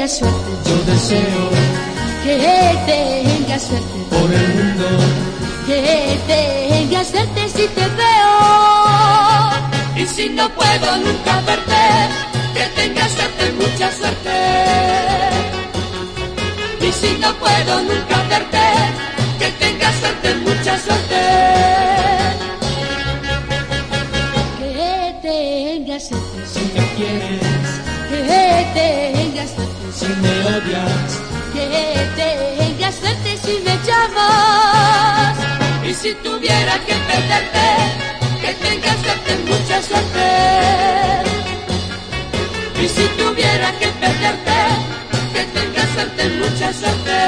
tengas suerte. Yo deseo Que tengas suerte. por el mundo Que tengas suerte si te veo. Y si no puedo nunca verte, que tengas suerte, mucha suerte. Y si no puedo nunca verte, que tengas suerte, mucha suerte. Que tengas suerte. si me quieres. Si me odias, Que tengas suerte si me llamas. Y si tuviera que perderte, que tengas suerte, mucha suerte. Y si tuviera que perderte, que tengas suerte, mucha suerte.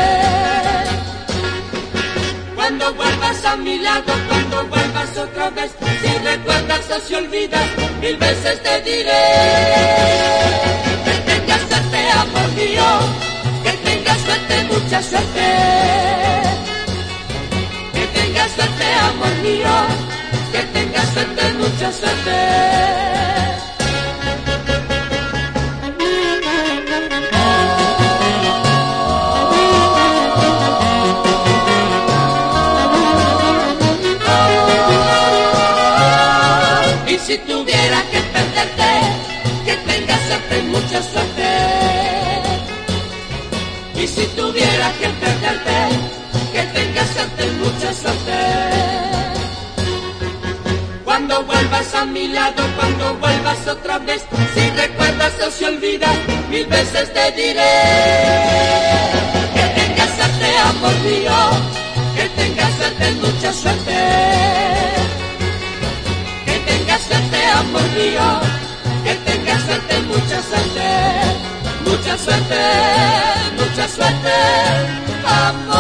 Cuando vuelvas a mi lado, cuando vuelvas otra vez, si recuerdas o si olvidas, mil veces te diré. Que tengas suerte, amor mío, que tengas suerte, mucha suerte. Si tuviera que perderte, que tengas suerte, mucha suerte. Y si tuviera que perderte, que tengas suerte, mucha suerte. Cuando vuelvas a mi lado, cuando vuelvas otra vez, si recuerdas o si olvidas, mil veces te diré. Que tengas suerte, amor mío, que tengas suerte, mucha suerte. Que tengas suerte, amor mío, que tengas suerte, mucha suerte, mucha suerte, mucha suerte, amor.